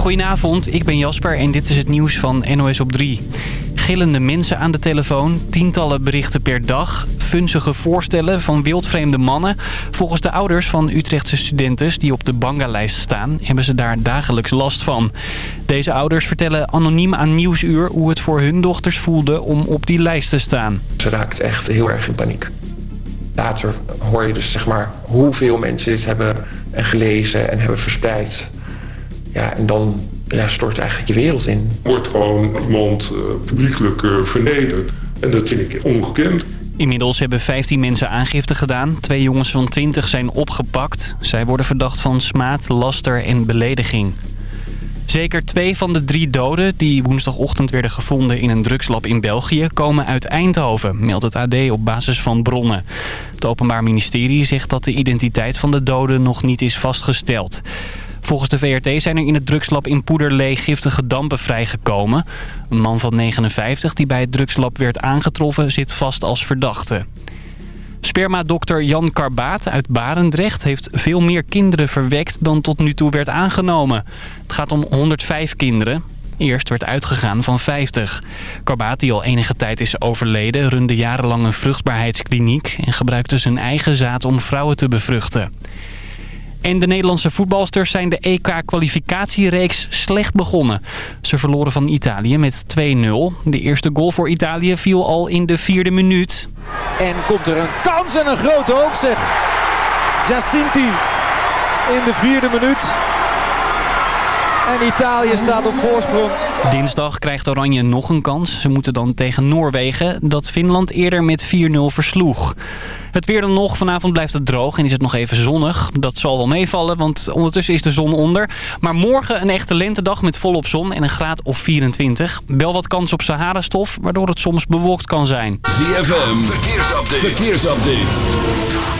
Goedenavond, ik ben Jasper en dit is het nieuws van NOS op 3. Gillende mensen aan de telefoon, tientallen berichten per dag... funzige voorstellen van wildvreemde mannen. Volgens de ouders van Utrechtse studenten die op de banga-lijst staan... hebben ze daar dagelijks last van. Deze ouders vertellen anoniem aan Nieuwsuur... hoe het voor hun dochters voelde om op die lijst te staan. Ze raakt echt heel erg in paniek. Later hoor je dus zeg maar hoeveel mensen dit hebben gelezen en hebben verspreid... Ja, en dan ja, stort eigenlijk je wereld in. Wordt gewoon iemand uh, publiekelijk uh, vernederd. En dat vind ik ongekend. Inmiddels hebben 15 mensen aangifte gedaan. Twee jongens van 20 zijn opgepakt. Zij worden verdacht van smaad, laster en belediging. Zeker twee van de drie doden die woensdagochtend werden gevonden in een drugslab in België komen uit Eindhoven, meldt het AD op basis van bronnen. Het Openbaar Ministerie zegt dat de identiteit van de doden nog niet is vastgesteld. Volgens de VRT zijn er in het drugslab in Poederlee giftige dampen vrijgekomen. Een man van 59 die bij het drugslab werd aangetroffen zit vast als verdachte. Spermadokter Jan Karbaat uit Barendrecht heeft veel meer kinderen verwekt dan tot nu toe werd aangenomen. Het gaat om 105 kinderen. Eerst werd uitgegaan van 50. Karbaat, die al enige tijd is overleden, runde jarenlang een vruchtbaarheidskliniek... en gebruikte zijn eigen zaad om vrouwen te bevruchten. En de Nederlandse voetbalsters zijn de EK-kwalificatiereeks slecht begonnen. Ze verloren van Italië met 2-0. De eerste goal voor Italië viel al in de vierde minuut. En komt er een kans en een grote ook zeg. Giacinti in de vierde minuut. En Italië staat op voorsprong. Dinsdag krijgt Oranje nog een kans. Ze moeten dan tegen Noorwegen, dat Finland eerder met 4-0 versloeg. Het weer dan nog. Vanavond blijft het droog en is het nog even zonnig. Dat zal wel meevallen, want ondertussen is de zon onder. Maar morgen een echte lentedag met volop zon en een graad of 24. Wel wat kans op Sahara-stof, waardoor het soms bewolkt kan zijn. ZFM, verkeersupdate. verkeersupdate.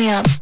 me up.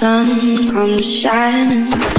sun comes shining.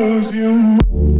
cause you